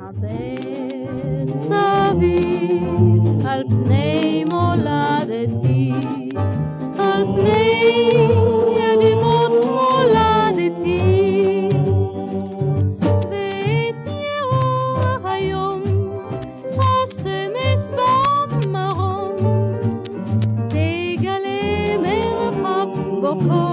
הבט סביב על פני מולדתי, על פני ידימות מולדתי. ואת יאור היום, השמש במרום, תגלה מרחב בוקור.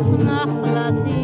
Ach, nach Latin.